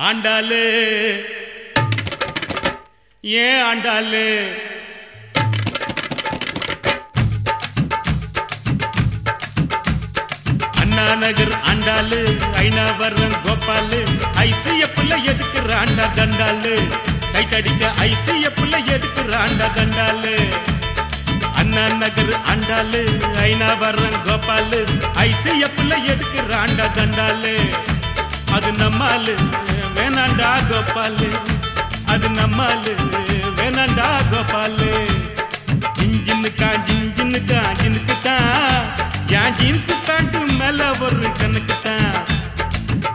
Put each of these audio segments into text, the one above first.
ஆண்டாளு. ஏன் ஆண்டாளு? அண்ணா நகர் ஆண்டாளு ஐநாவரம் கோபாலு. ஐசிய பிள்ளை ஐசிஎஃப்ல எதுக்குறாண்டா தண்டாளு? கைத்தடிக்க ஐசிஎஃப்ல எதுக்குறாண்டா தண்டாளு? அண்ணா நகர் ஆண்டாளு ஐநாவரம் கோபாலு. ஐசிய பிள்ளை ஐசிஎஃப்ல எதுக்குறாண்டா தண்டாளு? அது நம்மாலு கோபாலு அது நம்மாலு வேணாண்டா கோபாலு. ஜிஞ்சினுக்கா ஜிஞ்சினுக்கா ஜினுக்கு தான் என் ஜீன்ஸ் பேண்ட் மேல ஒரு கணக்கு தான்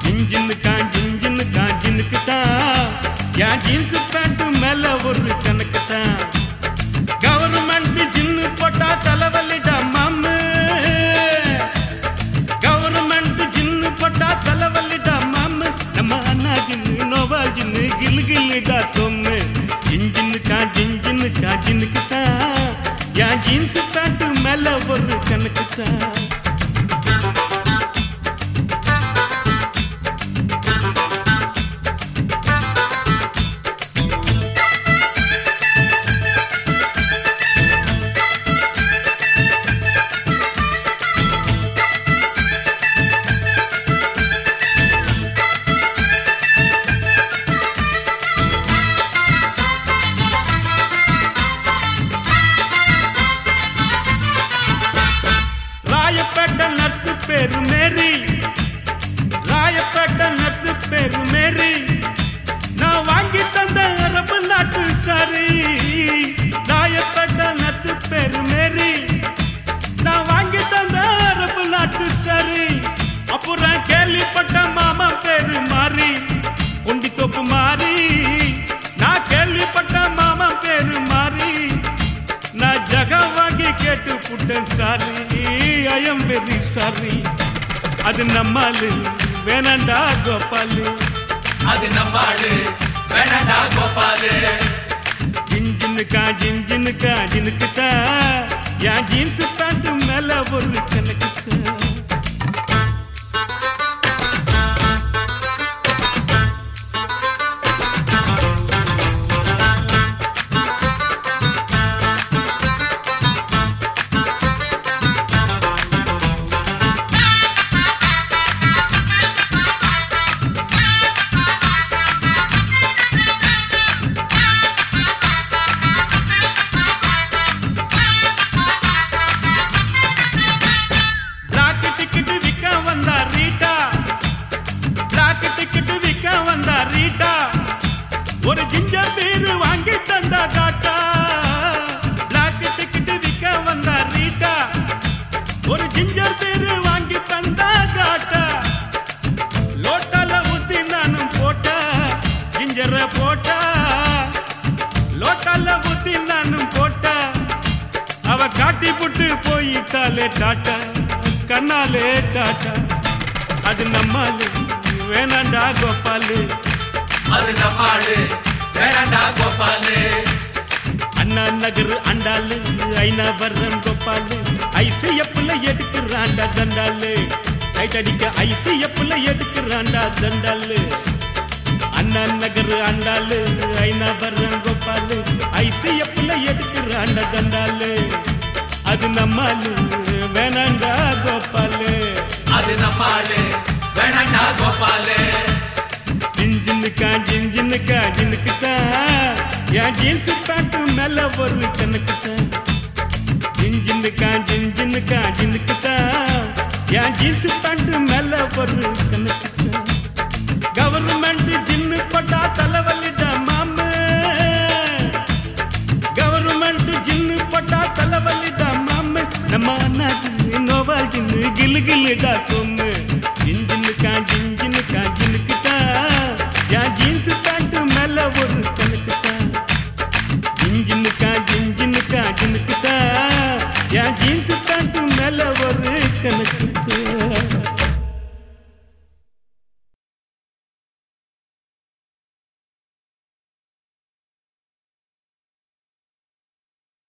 ஜிஞ்சினுக்கா ஜிஞ்சினுக்கா ஜினுக்கு தான் என் ஜீன்ஸ் பேண்ட் மேல ஒரு கணக்கு தான் கவர்மெண்ட் ஜின்னு போட்டா தலைவலிடா மாமு சொம்மு ஜிஞ்சினுக்கா ஜின்னுக்குத்தான் என் ஜீன்ஸ் பேண்ட்டு மேல ஒரு கணக்குத்தான் ராயப்பேட்டை நர்ஸ் பேரு மேரி ராயப்பேட்டை நர்ஸ் பேரு மேரி நான் வாங்கி தந்த அரபு நாட்டு சாரி ராயப்பேட்டை நர்ஸ் பேரு மேரி நான் வாங்கி தந்த அரபு நாட்டு சாரி அப்புறம் கேள்விப்பட்ட மாமா பேரு மாறி உண்டி தொப்பு மாறி நான் கேள்விப்பட்ட மாமா பேரு மாறி நான் ஜகா வாங்கி கேட்டு புட்டேன் சாரி. Very sorry. அது நம்மாலு வேணாண்டா கோபாலு. அது நம்மாடு வேணடா கோபாலு. ஜிஞ்சினுக்கா ஜிஞ்சினுக்கா ஜினுக்குதா என் ஜீன்ஸ் பேண்ட் மேல ஒரு கணக்குதா ஒரு ஜிஞ்சர் பீர் வாங்கி தந்தா டாட்டா பிளாக் டிக்கெட் விற்க வந்தா ரீட்டா. ஒரு ஜிஞ்சர் பீர் வாங்கி தந்தா டாட்டா லோட்டால ஊத்தி நானும் போட்டா. ஜிஞ்சர போட்டா. லோட்டால ஊத்தி நானும் போட்டா. அவ காட்டி புட்டு போயிட்டாலே டாட்டா. கண்ணாலே டாட்டா. அது நம்மாலே வேணாண்டா கோபாலு. அது நம்மாடு வேணடா கோபாலு. அண்ணா நகர் அண்டாலு ஐநா வர்றன் கோபாலு. ஐசிஎஃப்ல எடுக்கிறாண்டா தண்டாலு டைட் அடிக்க ஐசிஎஃப்ல எடுக்கிறாண்டா தண்டாலு அண்ணா நகர் அண்டாலு ஐநா வர்றன் கோபாலு. ஐசிஎஃப்ல எடுக்கிறாண்டா தண்டாலு அது நம்மாலு வேணாண்டா கோபாலு. அது நம்மாடு வேணடா கோபாலு. ஜிஞ்சினுக்கா ஜிஞ்சினுக்கா ஜினுக்கு தான் என் ஜீன்ஸ் பேண்ட் மேல ஒரு கணக்கு தான் ஜிஞ்சினுக்கா ஜிஞ்சினுக்கா ஜினுக்கு தான் என் ஜீன்ஸ் பேண்ட் மேல ஒரு கணக்கு தான் கவர்மெண்ட் ஜின்னு பட்டா தலைவலிடா மாமு கவர்மெண்ட் ஜின்னு பட்டா தலைவலிடா மாமு நம்ம அண்ணா ஜின்னு நோவா ஜின்னு கிலு கிலுடா சொம்மு ஜிஞ்சினுக்கா ஜிஞ்சினுக்கா ஜினுக்குட்டா என் ஜீன்ஸ் பேண்ட் மேல ஒரு